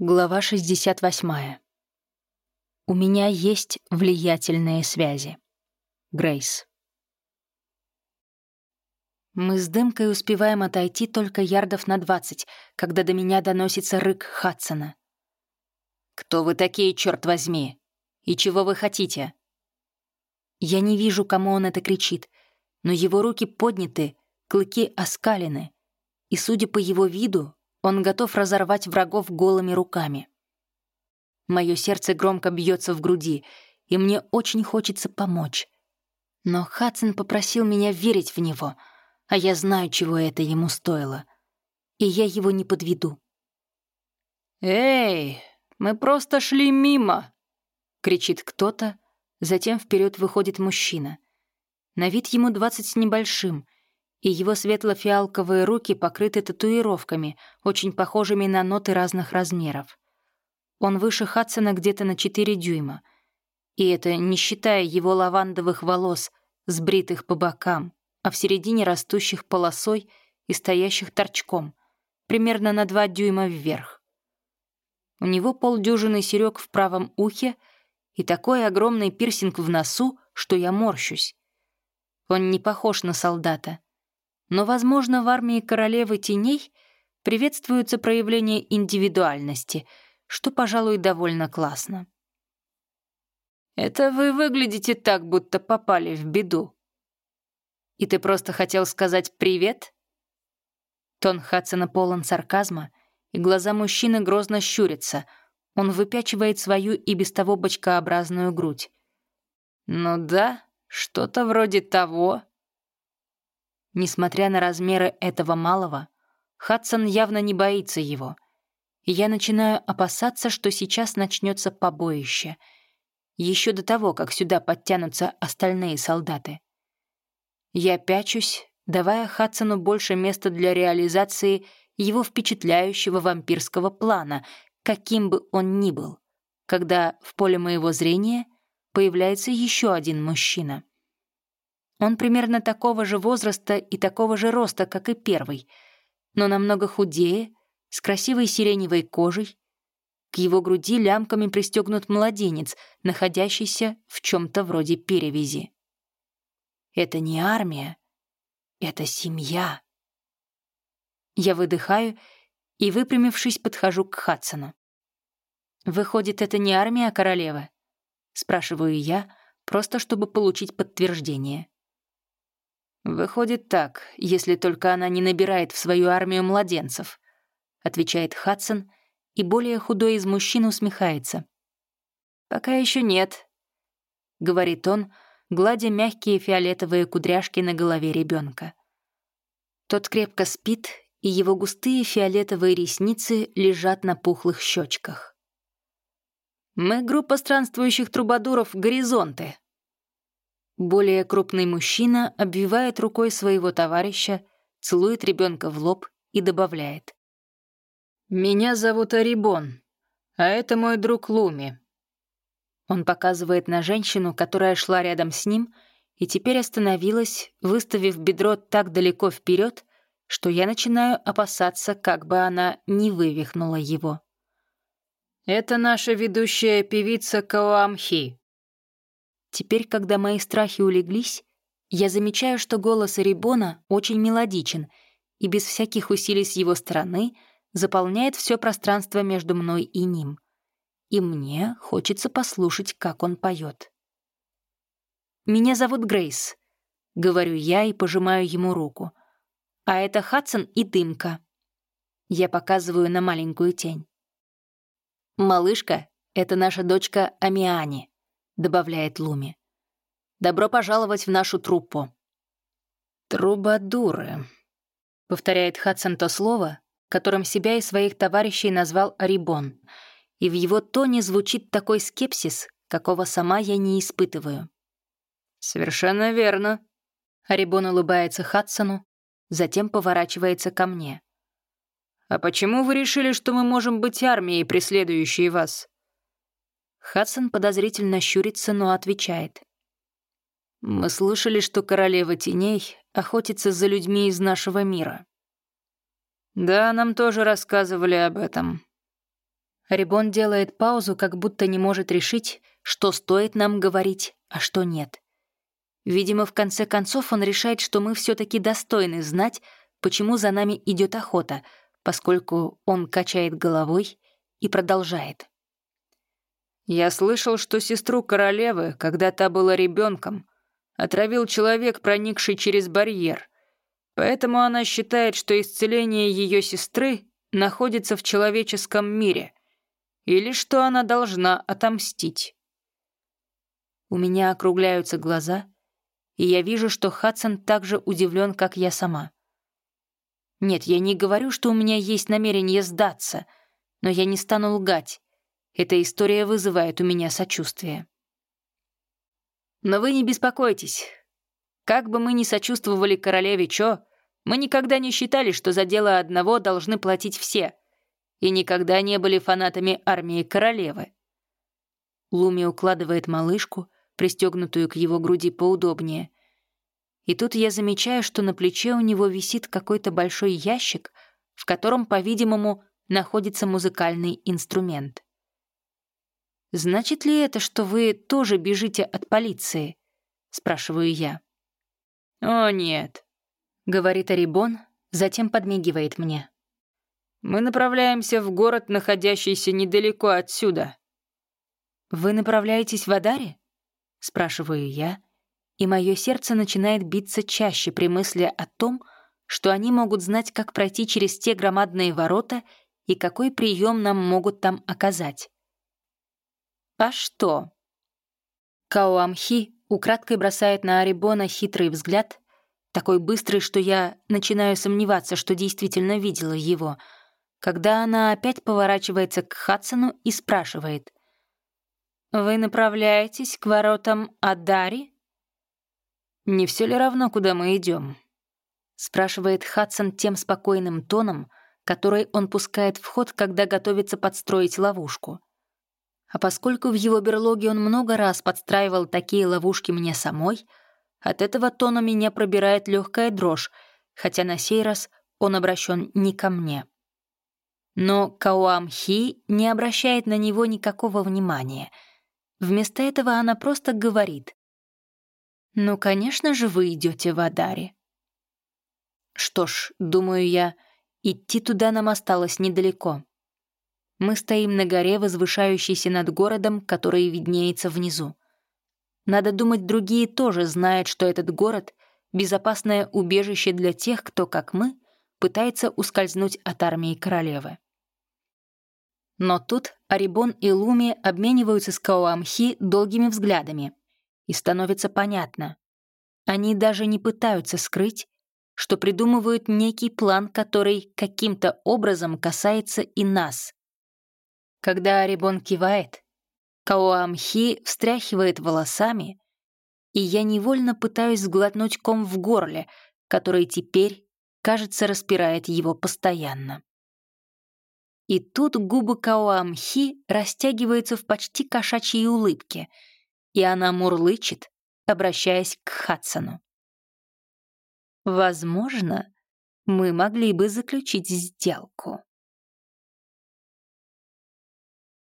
Глава 68. У меня есть влиятельные связи. Грейс. Мы с дымкой успеваем отойти только ярдов на двадцать, когда до меня доносится рык Хадсона. «Кто вы такие, черт возьми? И чего вы хотите?» Я не вижу, кому он это кричит, но его руки подняты, клыки оскалены, и, судя по его виду, он готов разорвать врагов голыми руками. Мое сердце громко бьется в груди, и мне очень хочется помочь. Но Хадсон попросил меня верить в него, а я знаю, чего это ему стоило. И я его не подведу. «Эй, мы просто шли мимо!» — кричит кто-то, затем вперед выходит мужчина. На вид ему двадцать с небольшим — и его светло-фиалковые руки покрыты татуировками, очень похожими на ноты разных размеров. Он выше Хадсона где-то на 4 дюйма. И это не считая его лавандовых волос, сбритых по бокам, а в середине растущих полосой и стоящих торчком, примерно на 2 дюйма вверх. У него полдюжины серёг в правом ухе и такой огромный пирсинг в носу, что я морщусь. Он не похож на солдата — но, возможно, в армии королевы теней приветствуются проявления индивидуальности, что, пожалуй, довольно классно. «Это вы выглядите так, будто попали в беду. И ты просто хотел сказать «привет»?» Тон Хадсона полон сарказма, и глаза мужчины грозно щурятся. Он выпячивает свою и без того бочкообразную грудь. «Ну да, что-то вроде того», Несмотря на размеры этого малого, Хадсон явно не боится его. И я начинаю опасаться, что сейчас начнется побоище. Еще до того, как сюда подтянутся остальные солдаты. Я пячусь, давая Хадсону больше места для реализации его впечатляющего вампирского плана, каким бы он ни был, когда в поле моего зрения появляется еще один мужчина. Он примерно такого же возраста и такого же роста, как и первый, но намного худее, с красивой сиреневой кожей. К его груди лямками пристегнут младенец, находящийся в чем-то вроде перевязи. Это не армия, это семья. Я выдыхаю и, выпрямившись, подхожу к Хадсону. «Выходит, это не армия королевы?» — спрашиваю я, просто чтобы получить подтверждение. «Выходит так, если только она не набирает в свою армию младенцев», отвечает Хадсон, и более худой из мужчин усмехается. «Пока еще нет», — говорит он, гладя мягкие фиолетовые кудряшки на голове ребенка. Тот крепко спит, и его густые фиолетовые ресницы лежат на пухлых щечках. «Мы группа странствующих трубадуров «Горизонты», более крупный мужчина обвивает рукой своего товарища, целует ребенка в лоб и добавляет. «Меня зовут Арибон, а это мой друг Луми». Он показывает на женщину, которая шла рядом с ним, и теперь остановилась, выставив бедро так далеко вперед, что я начинаю опасаться, как бы она не вывихнула его. «Это наша ведущая певица Каоамхи», Теперь, когда мои страхи улеглись, я замечаю, что голос Рибона очень мелодичен и без всяких усилий с его стороны заполняет все пространство между мной и ним. И мне хочется послушать, как он поет. «Меня зовут Грейс», — говорю я и пожимаю ему руку. «А это Хадсон и Дымка». Я показываю на маленькую тень. «Малышка — это наша дочка Амиани добавляет Луми. «Добро пожаловать в нашу труппу». «Трубадуры», — повторяет Хадсон то слово, которым себя и своих товарищей назвал Арибон, и в его тоне звучит такой скепсис, какого сама я не испытываю. «Совершенно верно», — Арибон улыбается Хадсону, затем поворачивается ко мне. «А почему вы решили, что мы можем быть армией, преследующей вас?» Хадсон подозрительно щурится, но отвечает. «Мы слышали, что королева теней охотится за людьми из нашего мира». «Да, нам тоже рассказывали об этом». Рибон делает паузу, как будто не может решить, что стоит нам говорить, а что нет. Видимо, в конце концов он решает, что мы все таки достойны знать, почему за нами идет охота, поскольку он качает головой и продолжает. «Я слышал, что сестру королевы, когда та была ребенком, отравил человек, проникший через барьер. Поэтому она считает, что исцеление ее сестры находится в человеческом мире, или что она должна отомстить. У меня округляются глаза, и я вижу, что Хадсон так же удивлен, как я сама. Нет, я не говорю, что у меня есть намерение сдаться, но я не стану лгать. Эта история вызывает у меня сочувствие. Но вы не беспокойтесь. Как бы мы ни сочувствовали королеве Чо, мы никогда не считали, что за дело одного должны платить все, и никогда не были фанатами армии королевы. Луми укладывает малышку, пристегнутую к его груди поудобнее. И тут я замечаю, что на плече у него висит какой-то большой ящик, в котором, по-видимому, находится музыкальный инструмент. «Значит ли это, что вы тоже бежите от полиции?» — спрашиваю я. «О, нет», — говорит Арибон, затем подмигивает мне. «Мы направляемся в город, находящийся недалеко отсюда». «Вы направляетесь в Адаре?» — спрашиваю я, и мое сердце начинает биться чаще при мысли о том, что они могут знать, как пройти через те громадные ворота и какой прием нам могут там оказать. «А что?» Каоамхи украдкой бросает на Арибона хитрый взгляд, такой быстрый, что я начинаю сомневаться, что действительно видела его, когда она опять поворачивается к Хадсону и спрашивает. «Вы направляетесь к воротам Адари?» «Не все ли равно, куда мы идем? спрашивает Хадсон тем спокойным тоном, который он пускает в ход, когда готовится подстроить ловушку. А поскольку в его берлоге он много раз подстраивал такие ловушки мне самой, от этого тона меня пробирает легкая дрожь, хотя на сей раз он обращен не ко мне. Но Кауам Хи не обращает на него никакого внимания — Вместо этого она просто говорит. «Ну, конечно же, вы идете в Адаре». Что ж, думаю я, идти туда нам осталось недалеко. Мы стоим на горе, возвышающейся над городом, который виднеется внизу. Надо думать, другие тоже знают, что этот город — безопасное убежище для тех, кто, как мы, пытается ускользнуть от армии королевы. Но тут Арибон и Луми обмениваются с Каоамхи долгими взглядами. И становится понятно. Они даже не пытаются скрыть, что придумывают некий план, который каким-то образом касается и нас. Когда Арибон кивает, Каоамхи встряхивает волосами, и я невольно пытаюсь сглотнуть ком в горле, который теперь, кажется, распирает его постоянно. И тут губы Каоамхи растягиваются в почти кошачьей улыбке, и она мурлычет, обращаясь к Хадсону. «Возможно, мы могли бы заключить сделку».